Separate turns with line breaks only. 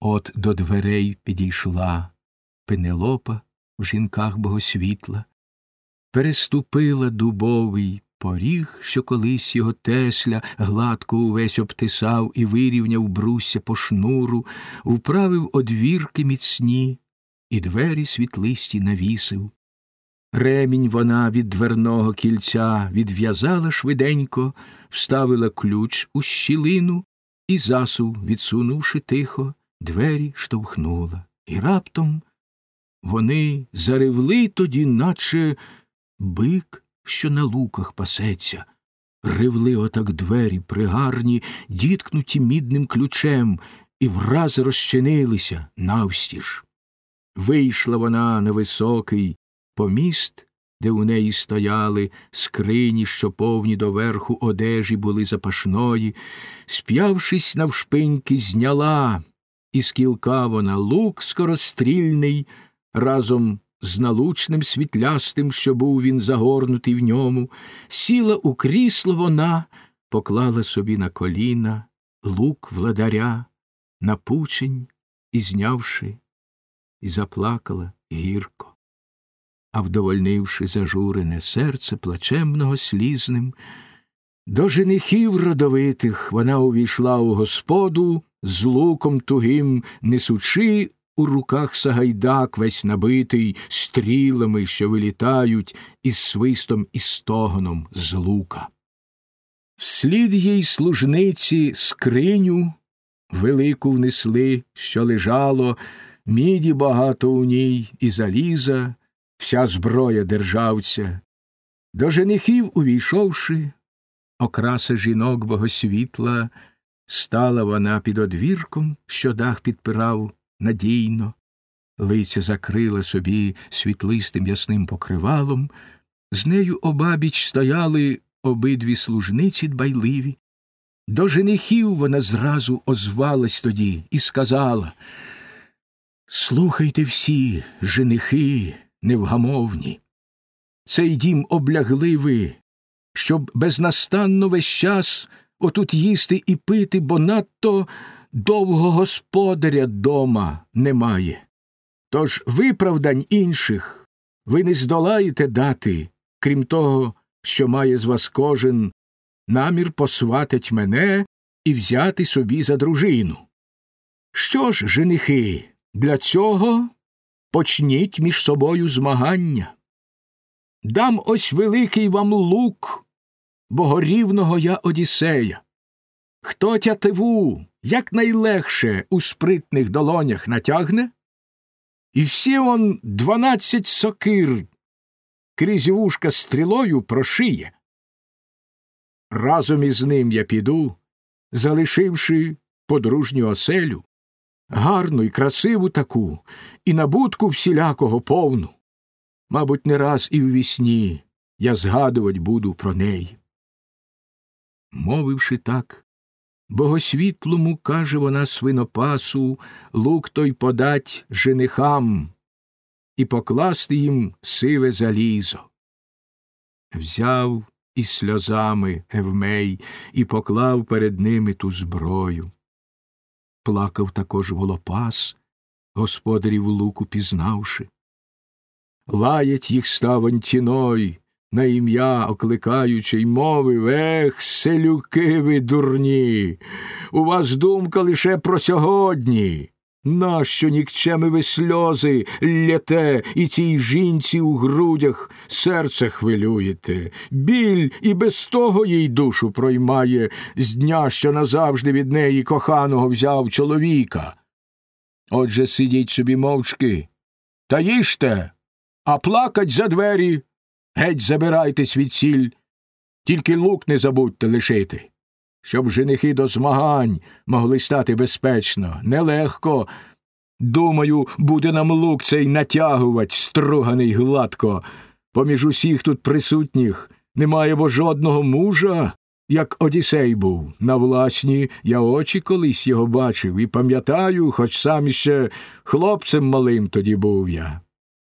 От до дверей підійшла Пенелопа в жінках богосвітла, переступила дубовий поріг, що колись його тесля гладко увесь обтисав і вирівняв брусся по шнуру, вправив одвірки міцні, і двері світлисті навісив. Ремінь вона від дверного кільця відв'язала швиденько, вставила ключ у щілину і засув, відсунувши тихо, двері штовхнула. І раптом вони заревли тоді, наче бик, що на луках пасеться. Ревли отак двері пригарні, діткнуті мідним ключем, і враз розчинилися навстіж. Вийшла вона на високий поміст, де у неї стояли скрині, що повні доверху одежі були запашної, сп'явшись навшпиньки, зняла, і з кілка вона лук скорострільний, разом з налучним світлястим, що був він загорнутий в ньому, сіла у крісло вона, поклала собі на коліна лук владаря, на пучень і знявши, і заплакала гірко. А вдовольнивши зажурене серце плачемного слізним, до женихів родовитих вона увійшла у господу з луком тугим, несучи у руках сагайдак весь набитий стрілами, що вилітають із свистом і стогоном з лука. Вслід їй служниці скриню велику внесли, що лежало, міді багато у ній і заліза, вся зброя державця. До женихів увійшовши, окраса жінок богосвітла, стала вона під одвірком, що дах підпирав надійно, лиця закрила собі світлистим ясним покривалом, з нею обабіч стояли обидві служниці дбайливі. До женихів вона зразу озвалась тоді і сказала Слухайте всі, женихи невгамовні, цей дім облягли ви, щоб безнастанно весь час отут їсти і пити, бо надто довго господаря дома немає. Тож виправдань інших ви не здолаєте дати, крім того, що має з вас кожен намір посватить мене і взяти собі за дружину. Що ж, женихи, для цього почніть між собою змагання. Дам ось великий вам лук, богорівного я Одіссея. Хто тятиву якнайлегше у спритних долонях натягне, і всі он дванадцять сокир крізь вушка стрілою прошиє. Разом із ним я піду, залишивши подружню оселю, гарну і красиву таку, і набутку всілякого повну. Мабуть, не раз і в вісні я згадувать буду про неї. Мовивши так, богосвітлому, каже вона свинопасу, лук той подать женихам і покласти їм сиве залізо. Взяв із сльозами Евмей і поклав перед ними ту зброю. Плакав також волопас, господарів луку пізнавши. Лаять їх ставонь тіной, на ім'я окликаючи й мовив Ех, селюки ви дурні, у вас думка лише про сьогодні. Нащо нікчеми ви сльози лєте і цій жінці у грудях серце хвилюєте? Біль і без того їй душу проймає з дня, що назавжди від неї коханого взяв чоловіка. Отже сидіть собі мовчки та їжте, а плакать за двері Геть забирайтесь від сіль, тільки лук не забудьте лишити, щоб женихи до змагань могли стати безпечно, нелегко. Думаю, буде нам лук цей натягувать, струганий гладко. Поміж усіх тут присутніх немає бо жодного мужа, як Одісей був. На власні я очі колись його бачив і пам'ятаю, хоч сам іще хлопцем малим тоді був я.